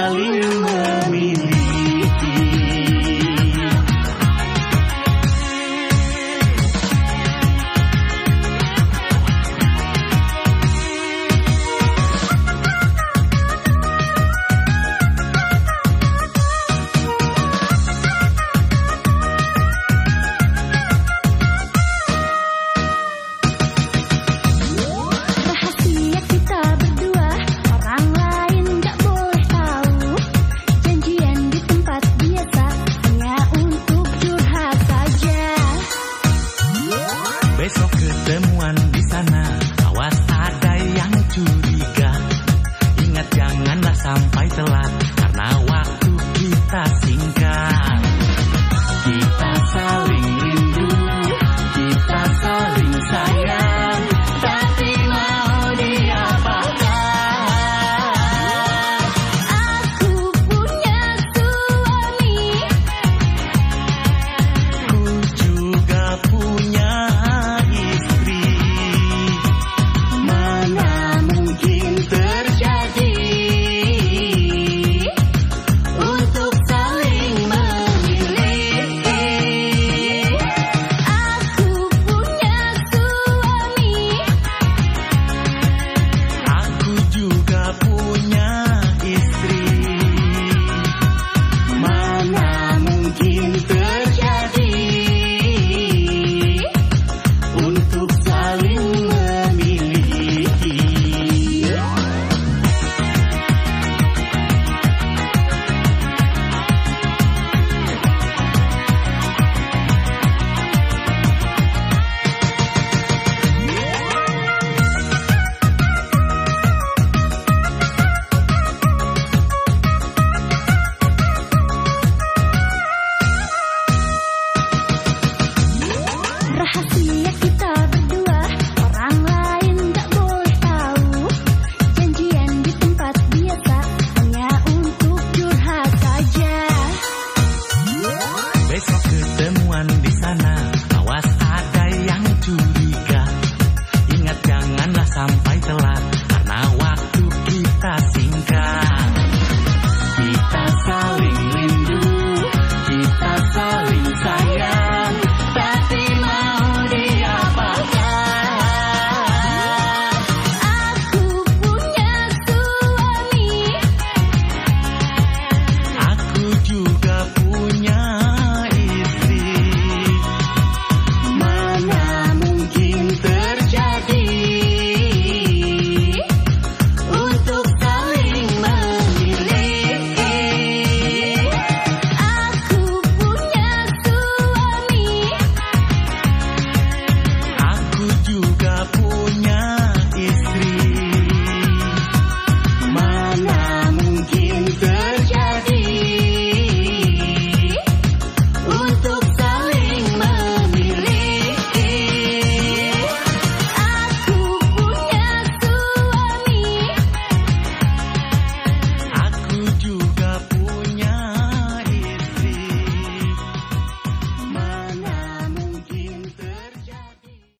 Hallelujah. ganas. rahasia kita berdua. Orang lain gak boleh tahu. Janjian di tempat biasa hanya untuk curhat saja. Besok ketemuan di sana.